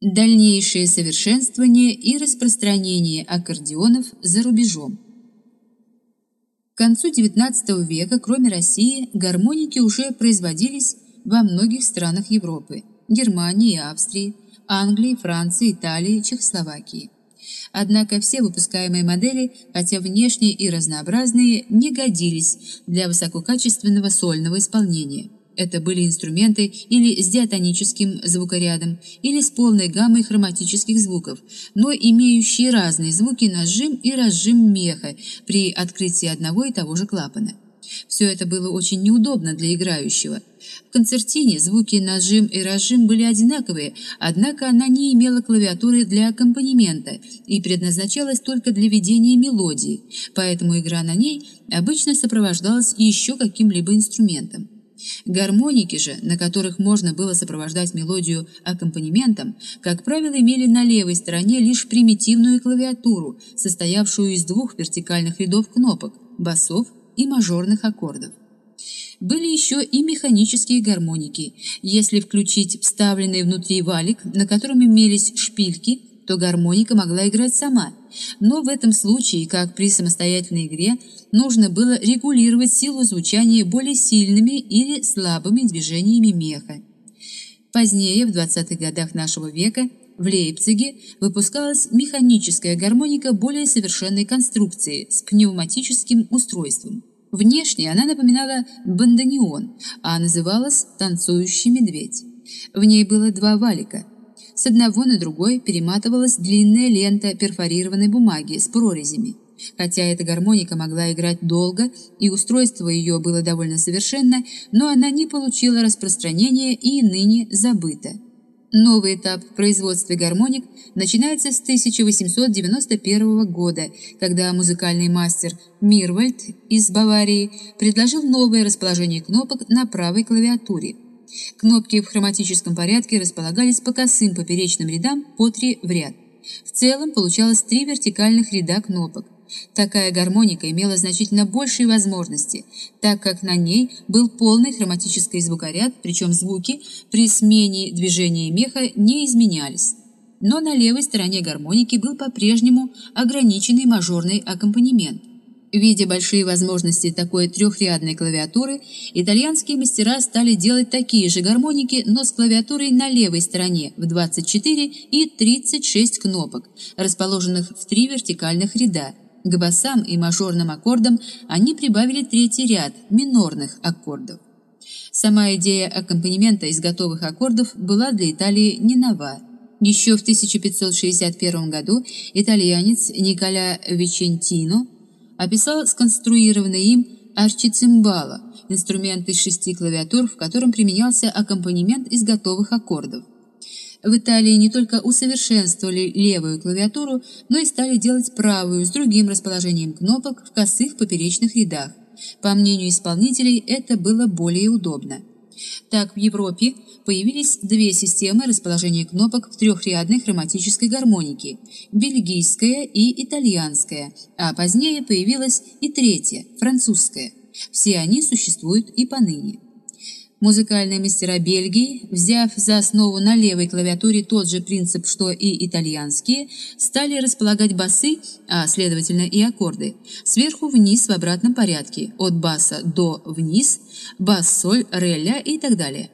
Дальнейшее совершенствование и распространение аккордеонов за рубежом. К концу XIX века, кроме России, гармоники уже производились во многих странах Европы – Германии Австрии, Англии, Франции, Италии, Чехословакии. Однако все выпускаемые модели, хотя внешние и разнообразные, не годились для высококачественного сольного исполнения – это были инструменты или с диатоническим звукорядом, или с полной гаммой хроматических звуков, но имеющие разные звуки нажим и разжим меха при открытии одного и того же клапана. Все это было очень неудобно для играющего. В концертине звуки нажим и разжим были одинаковые, однако она не имела клавиатуры для аккомпанемента и предназначалась только для ведения мелодии, поэтому игра на ней обычно сопровождалась еще каким-либо инструментом. Гармоники же, на которых можно было сопровождать мелодию аккомпанементом, как правило, имели на левой стороне лишь примитивную клавиатуру, состоявшую из двух вертикальных рядов кнопок – басов и мажорных аккордов. Были еще и механические гармоники. Если включить вставленный внутри валик, на котором имелись шпильки, то гармоника могла играть сама. Но в этом случае, как при самостоятельной игре, нужно было регулировать силу звучания более сильными или слабыми движениями меха. Позднее, в 20-х годах нашего века, в Лейпциге выпускалась механическая гармоника более совершенной конструкции с пневматическим устройством. Внешне она напоминала бандонеон, а называлась «танцующий медведь». В ней было два валика. С одного на другой перематывалась длинная лента перфорированной бумаги с прорезями. Хотя эта гармоника могла играть долго, и устройство ее было довольно совершенно, но она не получила распространения и ныне забыта. Новый этап в производстве гармоник начинается с 1891 года, когда музыкальный мастер Мирвальд из Баварии предложил новое расположение кнопок на правой клавиатуре. Кнопки в хроматическом порядке располагались по косым поперечным рядам по три в ряд. В целом получалось три вертикальных ряда кнопок. Такая гармоника имела значительно большие возможности, так как на ней был полный хроматический звукоряд, причем звуки при смене движения меха не изменялись. Но на левой стороне гармоники был по-прежнему ограниченный мажорный аккомпанемент. Видя большие возможности такой трехрядной клавиатуры, итальянские мастера стали делать такие же гармоники, но с клавиатурой на левой стороне в 24 и 36 кнопок, расположенных в три вертикальных ряда, к басам и мажорным аккордам они прибавили третий ряд минорных аккордов. Сама идея аккомпанемента из готовых аккордов была для Италии не нова. Еще в 1561 году итальянец Николя Вичентино описал сконструированный им арчицимбало, инструмент из шести клавиатур, в котором применялся аккомпанемент из готовых аккордов. В Италии не только усовершенствовали левую клавиатуру, но и стали делать правую с другим расположением кнопок в косых поперечных рядах. По мнению исполнителей, это было более удобно. Так, в Европе появились две системы расположения кнопок в трехрядной хроматической гармонике – бельгийская и итальянская, а позднее появилась и третья – французская. Все они существуют и поныне. Музыкальные мастера Бельгии, взяв за основу на левой клавиатуре тот же принцип, что и итальянские, стали располагать басы, а следовательно и аккорды, сверху вниз в обратном порядке, от баса до вниз, бас-соль, ре-ля и так далее.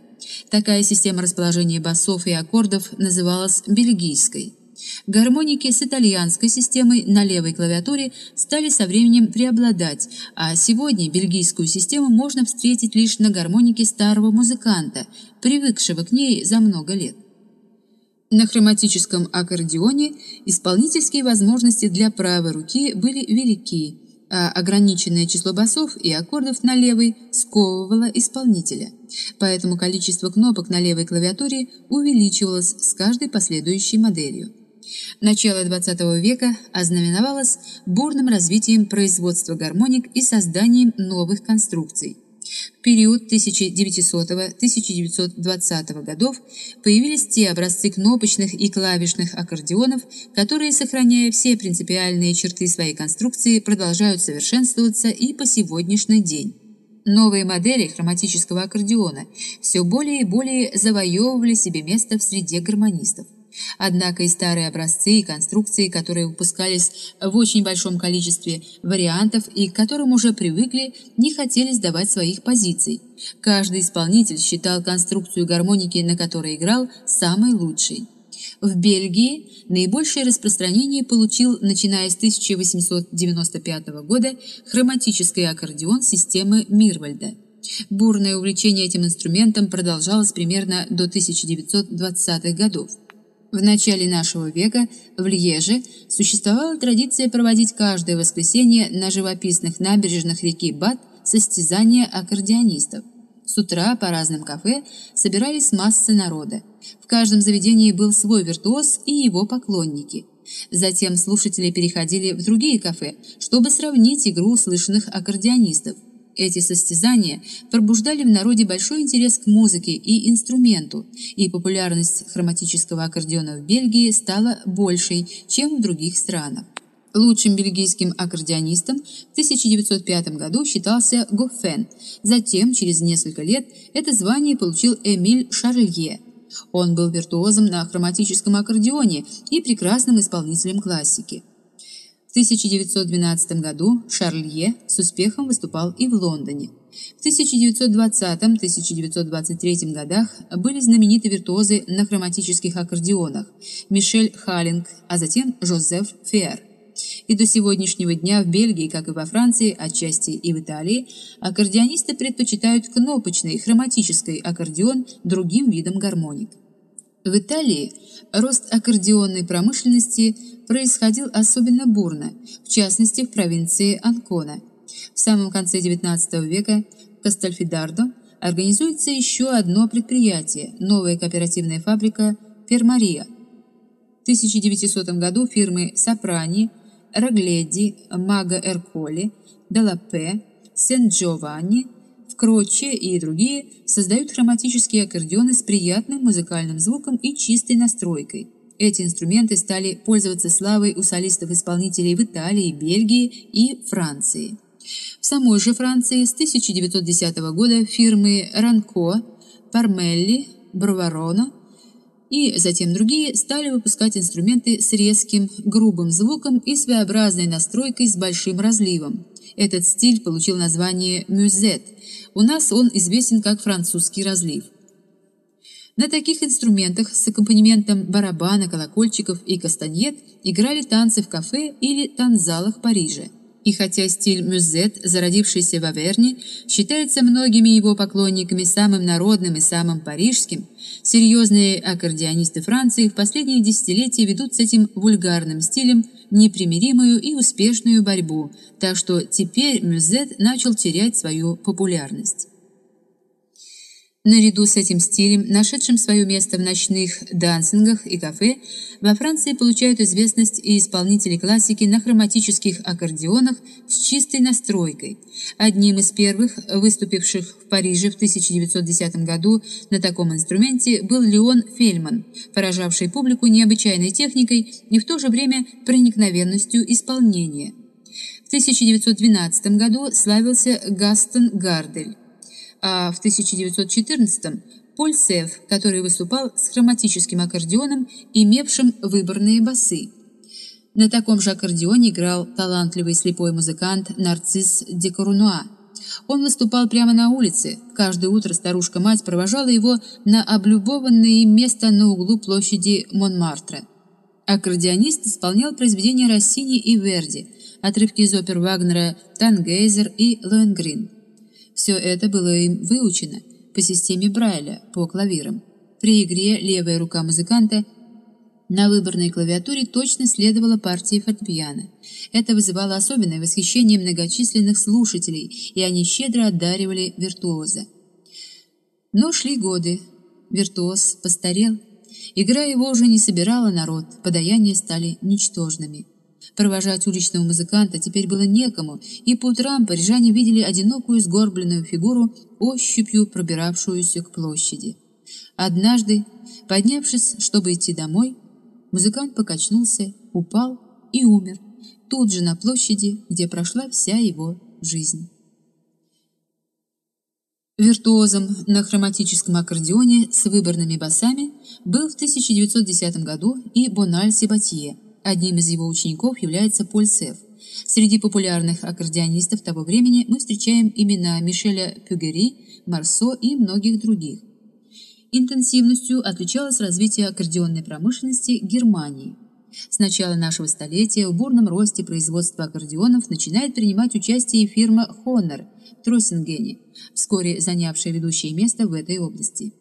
Такая система расположения басов и аккордов называлась бельгийской. Гармоники с итальянской системой на левой клавиатуре стали со временем преобладать, а сегодня бельгийскую систему можно встретить лишь на гармонике старого музыканта, привыкшего к ней за много лет. На хроматическом аккордеоне исполнительские возможности для правой руки были велики, а ограниченное число басов и аккордов на левой сковывало исполнителя. Поэтому количество кнопок на левой клавиатуре увеличивалось с каждой последующей моделью. Начало XX века ознаменовалось бурным развитием производства гармоник и созданием новых конструкций. В период 1900-1920 годов появились те образцы кнопочных и клавишных аккордеонов, которые, сохраняя все принципиальные черты своей конструкции, продолжают совершенствоваться и по сегодняшний день. Новые модели хроматического аккордеона все более и более завоевывали себе место в среде гармонистов. Однако и старые образцы и конструкции, которые выпускались в очень большом количестве вариантов и к которым уже привыкли, не хотели сдавать своих позиций. Каждый исполнитель считал конструкцию гармоники, на которой играл, самой лучшей. В Бельгии наибольшее распространение получил, начиная с 1895 года, хроматический аккордеон системы Мирвальда. Бурное увлечение этим инструментом продолжалось примерно до 1920-х годов. В начале нашего века в Льеже существовала традиция проводить каждое воскресенье на живописных набережных реки Бат состязания аккордеонистов. С утра по разным кафе собирались массы народа. В каждом заведении был свой виртуоз и его поклонники. Затем слушатели переходили в другие кафе, чтобы сравнить игру услышанных аккордеонистов. Эти состязания пробуждали в народе большой интерес к музыке и инструменту, и популярность хроматического аккордеона в Бельгии стала большей, чем в других странах. Лучшим бельгийским аккордеонистом в 1905 году считался Гоффен. Затем, через несколько лет, это звание получил Эмиль Шарлье. Он был виртуозом на хроматическом аккордеоне и прекрасным исполнителем классики. 1912 году Шарлье с успехом выступал и в Лондоне. В 1920-1923 годах были знамениты виртуозы на хроматических аккордеонах Мишель Халлинг, а затем Жозеф Фер. И до сегодняшнего дня в Бельгии, как и во Франции, отчасти и в Италии, аккордеонисты предпочитают кнопочный хроматический аккордеон другим видам гармоник. В Италии рост аккордеонной промышленности происходил особенно бурно, в частности в провинции Анкона. В самом конце XIX века в Кастальфидардо организуется еще одно предприятие – новая кооперативная фабрика «Фермария». В 1900 году фирмы «Сопрани», «Рагледи», «Мага Эрколи», «Делапе», «Сен-Джованни» Кроче и другие создают хроматические аккордеоны с приятным музыкальным звуком и чистой настройкой. Эти инструменты стали пользоваться славой у солистов-исполнителей в Италии, Бельгии и Франции. В самой же Франции с 1910 года фирмы Ранко, Пармелли, Бровароно и затем другие стали выпускать инструменты с резким, грубым звуком и своеобразной настройкой с большим разливом. Этот стиль получил название «мюзет», у нас он известен как французский разлив. На таких инструментах с аккомпанементом барабана, колокольчиков и кастаньет играли танцы в кафе или танцзалах Парижа. И хотя стиль мюзет, зародившийся в Аверне, считается многими его поклонниками самым народным и самым парижским, серьезные аккордеонисты Франции в последние десятилетия ведут с этим вульгарным стилем непримиримую и успешную борьбу, так что теперь мюзет начал терять свою популярность. Наряду с этим стилем, нашедшим свое место в ночных дансингах и кафе, во Франции получают известность и исполнители классики на хроматических аккордеонах с чистой настройкой. Одним из первых, выступивших в Париже в 1910 году на таком инструменте, был Леон Фельман, поражавший публику необычайной техникой и в то же время проникновенностью исполнения. В 1912 году славился Гастон Гардель а в 1914-м Поль Сев, который выступал с хроматическим аккордеоном, имевшим выборные басы. На таком же аккордеоне играл талантливый слепой музыкант Нарцисс де Корунуа. Он выступал прямо на улице. Каждое утро старушка-мать провожала его на облюбованное место на углу площади Монмартра. Аккордеонист исполнял произведения Россини и Верди, отрывки из опер Вагнера «Тангейзер» и «Лоенгрин». Все это было им выучено по системе Брайля по клавирам. При игре левая рука музыканта на выборной клавиатуре точно следовала партии фортепиано. Это вызывало особенное восхищение многочисленных слушателей, и они щедро одаривали виртуоза. Но шли годы. Виртуоз постарел. Игра его уже не собирала народ, подаяния стали ничтожными. Провожать уличного музыканта теперь было некому, и по утрам парижане видели одинокую сгорбленную фигуру, ощупью пробиравшуюся к площади. Однажды, поднявшись, чтобы идти домой, музыкант покачнулся, упал и умер, тут же на площади, где прошла вся его жизнь. Виртуозом на хроматическом аккордеоне с выборными басами был в 1910 году и Бональ Себатье. Одним из его учеников является Поль Сеф. Среди популярных аккордеонистов того времени мы встречаем имена Мишеля Пюгери, Марсо и многих других. Интенсивностью отличалось развитие аккордеонной промышленности Германии. С начала нашего столетия в бурном росте производства аккордеонов начинает принимать участие фирма Honor – Троссингене, вскоре занявшая ведущее место в этой области.